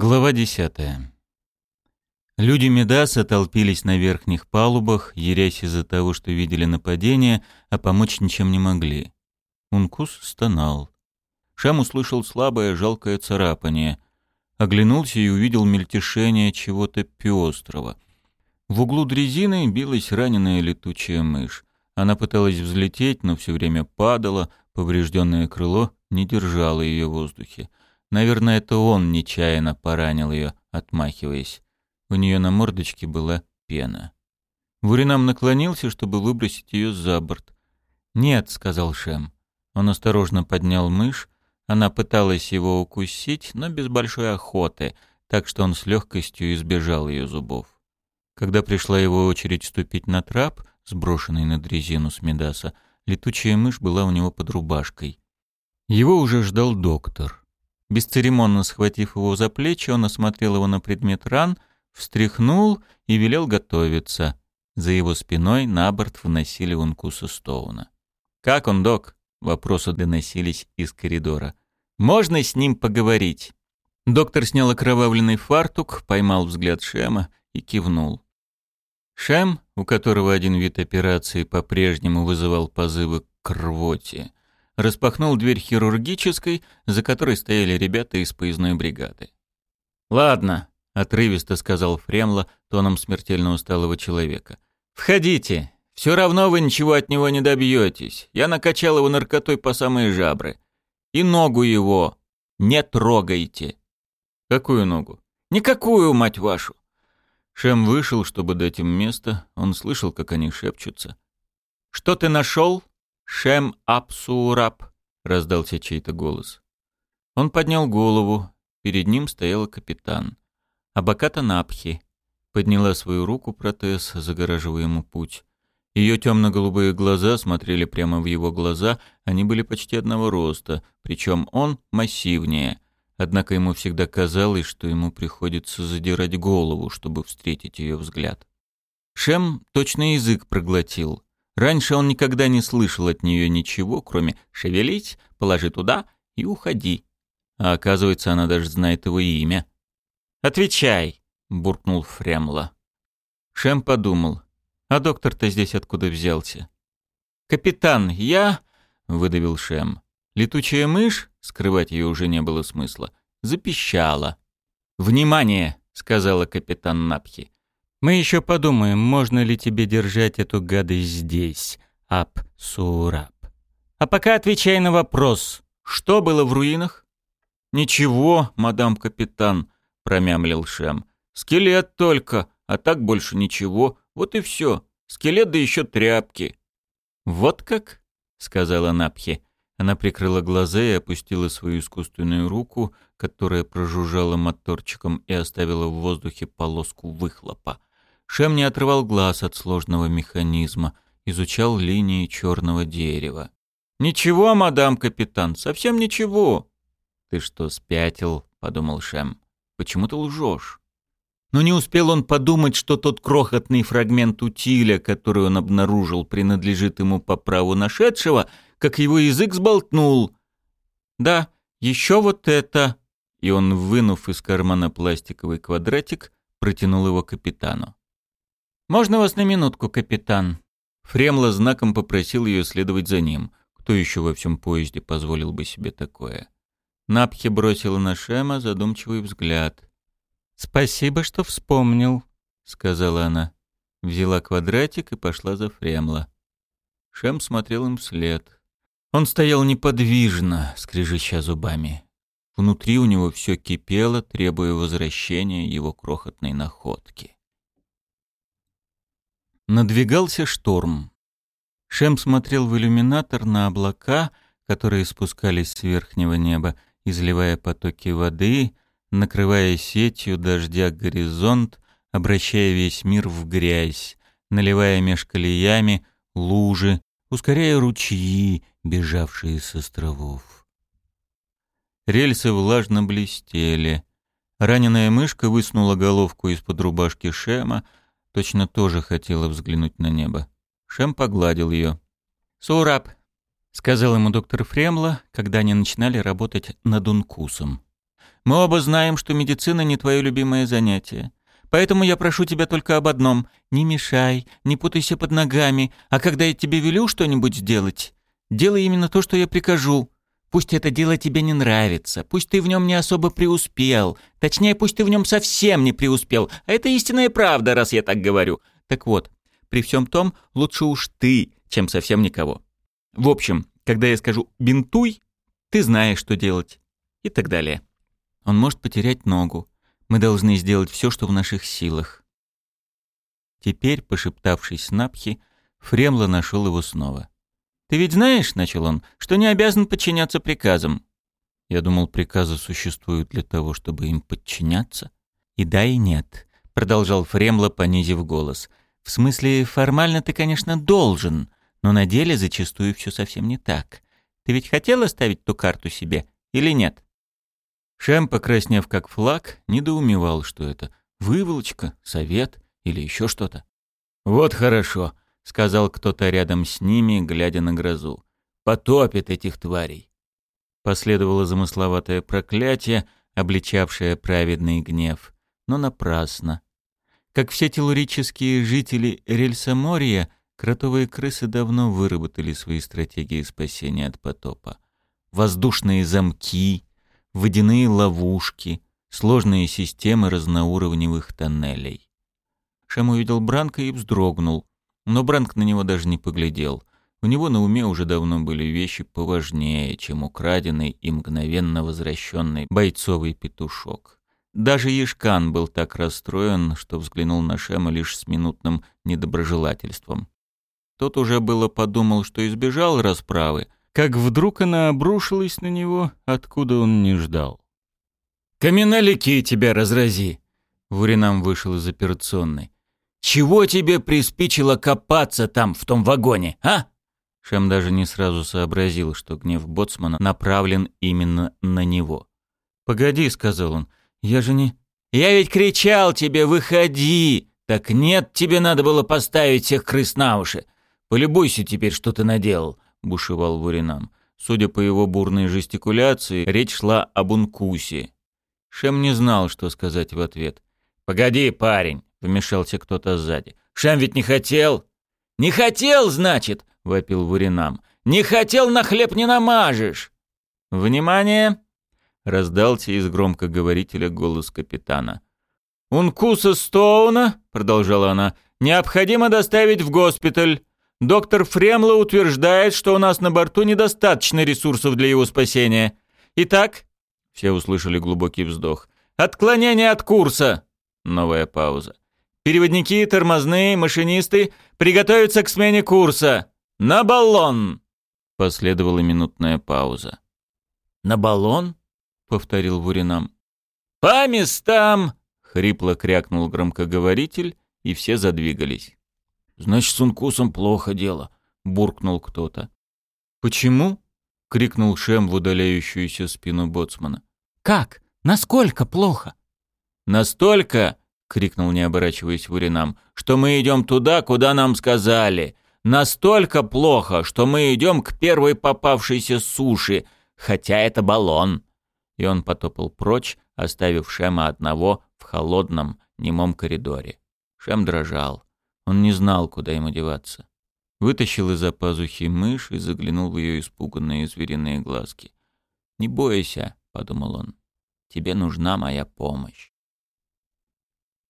Глава десятая. Люди Медаса толпились на верхних палубах, ярясь из-за того, что видели нападение, а помочь ничем не могли. Ункус стонал. Шам услышал слабое, жалкое царапание. Оглянулся и увидел мельтешение чего-то пестрого. В углу дрезины билась раненая летучая мышь. Она пыталась взлететь, но все время падала, поврежденное крыло не держало ее в воздухе. Наверное, это он нечаянно поранил ее, отмахиваясь. У нее на мордочке была пена. Вуринам наклонился, чтобы выбросить ее за борт. «Нет», — сказал Шем. Он осторожно поднял мышь. Она пыталась его укусить, но без большой охоты, так что он с легкостью избежал ее зубов. Когда пришла его очередь ступить на трап, сброшенный на дрезину с Медаса, летучая мышь была у него под рубашкой. Его уже ждал доктор. Бесцеремонно схватив его за плечи, он осмотрел его на предмет ран, встряхнул и велел готовиться. За его спиной на борт вносили Ункуса Стоуна. «Как он, док?» — вопросы доносились из коридора. «Можно с ним поговорить?» Доктор снял окровавленный фартук, поймал взгляд Шема и кивнул. Шем, у которого один вид операции по-прежнему вызывал позывы к рвоте, распахнул дверь хирургической, за которой стояли ребята из поездной бригады. «Ладно», — отрывисто сказал Фремла тоном смертельно усталого человека. «Входите. Все равно вы ничего от него не добьетесь. Я накачал его наркотой по самые жабры. И ногу его не трогайте». «Какую ногу?» «Никакую, мать вашу!» Шем вышел, чтобы дать им место. Он слышал, как они шепчутся. «Что ты нашел?» «Шем Апсураб», — раздался чей-то голос. Он поднял голову. Перед ним стоял капитан. Абаката Напхи подняла свою руку протез, загораживая ему путь. Ее темно-голубые глаза смотрели прямо в его глаза, они были почти одного роста, причем он массивнее. Однако ему всегда казалось, что ему приходится задирать голову, чтобы встретить ее взгляд. Шем точно язык проглотил — Раньше он никогда не слышал от нее ничего, кроме «шевелить», «положи туда» и «уходи». А оказывается, она даже знает его имя. «Отвечай!» — буркнул Фремла. Шем подумал. «А доктор-то здесь откуда взялся?» «Капитан, я...» — выдавил Шем. Летучая мышь, скрывать ее уже не было смысла, запищала. «Внимание!» — сказала капитан Напхи. Мы еще подумаем, можно ли тебе держать эту гадость здесь, Ап-Сураб. А пока отвечай на вопрос. Что было в руинах? Ничего, мадам капитан, промямлил Шем. Скелет только, а так больше ничего. Вот и все. Скелет да еще тряпки. Вот как? сказала Напхи. Она прикрыла глаза и опустила свою искусственную руку, которая прожужжала моторчиком и оставила в воздухе полоску выхлопа. Шем не отрывал глаз от сложного механизма, изучал линии черного дерева. «Ничего, мадам капитан, совсем ничего». «Ты что, спятил?» — подумал Шем. «Почему ты лжешь?» Но не успел он подумать, что тот крохотный фрагмент утиля, который он обнаружил, принадлежит ему по праву нашедшего, как его язык сболтнул. «Да, еще вот это...» И он, вынув из кармана пластиковый квадратик, протянул его капитану. «Можно вас на минутку, капитан?» Фремла знаком попросил ее следовать за ним. Кто еще во всем поезде позволил бы себе такое? Напхи бросила на Шема задумчивый взгляд. «Спасибо, что вспомнил», — сказала она. Взяла квадратик и пошла за Фремла. Шем смотрел им вслед. Он стоял неподвижно, скрежеща зубами. Внутри у него все кипело, требуя возвращения его крохотной находки. Надвигался шторм. Шем смотрел в иллюминатор на облака, которые спускались с верхнего неба, изливая потоки воды, накрывая сетью дождя горизонт, обращая весь мир в грязь, наливая меж колеями лужи, ускоряя ручьи, бежавшие с островов. Рельсы влажно блестели. Раненая мышка высунула головку из-под рубашки Шема, точно тоже хотела взглянуть на небо. Шем погладил ее. «Сураб», — сказал ему доктор Фремла, когда они начинали работать над Ункусом. Мы оба знаем, что медицина не твое любимое занятие. Поэтому я прошу тебя только об одном. Не мешай, не путайся под ногами, а когда я тебе велю что-нибудь сделать, делай именно то, что я прикажу. Пусть это дело тебе не нравится, пусть ты в нем не особо преуспел, точнее, пусть ты в нем совсем не преуспел, а это истинная правда, раз я так говорю. Так вот, при всем том, лучше уж ты, чем совсем никого. В общем, когда я скажу «бинтуй», ты знаешь, что делать. И так далее. Он может потерять ногу. Мы должны сделать все, что в наших силах. Теперь, пошептавшись с Напхи, Фремла нашел его снова. «Ты ведь знаешь, — начал он, — что не обязан подчиняться приказам». Я думал, приказы существуют для того, чтобы им подчиняться. «И да, и нет», — продолжал Фремла, понизив голос. «В смысле, формально ты, конечно, должен, но на деле зачастую все совсем не так. Ты ведь хотел оставить ту карту себе или нет?» Шем, покраснев как флаг, недоумевал, что это. Выволочка, совет или еще что-то. «Вот хорошо», — сказал кто-то рядом с ними, глядя на грозу. «Потопит этих тварей». Последовало замысловатое проклятие, обличавшее праведный гнев, но напрасно. Как все телурические жители Рельсаморья, кротовые крысы давно выработали свои стратегии спасения от потопа. Воздушные замки, водяные ловушки, сложные системы разноуровневых тоннелей. Шам увидел Бранка и вздрогнул, но Бранк на него даже не поглядел. У него на уме уже давно были вещи поважнее, чем украденный и мгновенно возвращенный бойцовый петушок. Даже Ешкан был так расстроен, что взглянул на Шема лишь с минутным недоброжелательством. Тот уже было подумал, что избежал расправы, как вдруг она обрушилась на него, откуда он не ждал. «Каменолики тебя разрази!» Вуринам вышел из операционной. «Чего тебе приспичило копаться там, в том вагоне, а?» Шем даже не сразу сообразил, что гнев боцмана направлен именно на него. «Погоди», — сказал он, — «я же не...» «Я ведь кричал тебе, выходи! Так нет, тебе надо было поставить всех крыс на уши. Полюбуйся теперь, что ты наделал. — бушевал Вуринам. Судя по его бурной жестикуляции, речь шла об Ункусе. Шем не знал, что сказать в ответ. «Погоди, парень!» — вмешался кто-то сзади. «Шем ведь не хотел!» «Не хотел, значит!» — вопил Вуринам. «Не хотел, на хлеб не намажешь!» «Внимание!» — раздался из громкоговорителя голос капитана. «Ункуса Стоуна!» — продолжала она. «Необходимо доставить в госпиталь. Доктор Фремло утверждает, что у нас на борту недостаточно ресурсов для его спасения. Итак, все услышали глубокий вздох. Отклонение от курса. Новая пауза. Переводники, тормозные, машинисты приготовиться к смене курса. На баллон. Последовала минутная пауза. На баллон? повторил Вуринам. По местам, хрипло крякнул громкоговоритель, и все задвигались. «Значит, с Ункусом плохо дело», — буркнул кто-то. «Почему?» — крикнул Шем в удаляющуюся спину боцмана. «Как? Насколько плохо?» «Настолько!» — крикнул, не оборачиваясь Вуринам, — «что мы идем туда, куда нам сказали. Настолько плохо, что мы идем к первой попавшейся суши, хотя это баллон». И он потопал прочь, оставив Шема одного в холодном, немом коридоре. Шем дрожал. Он не знал, куда ему деваться. Вытащил из-за пазухи мышь и заглянул в ее испуганные звериные глазки. «Не бойся», — подумал он, — «тебе нужна моя помощь».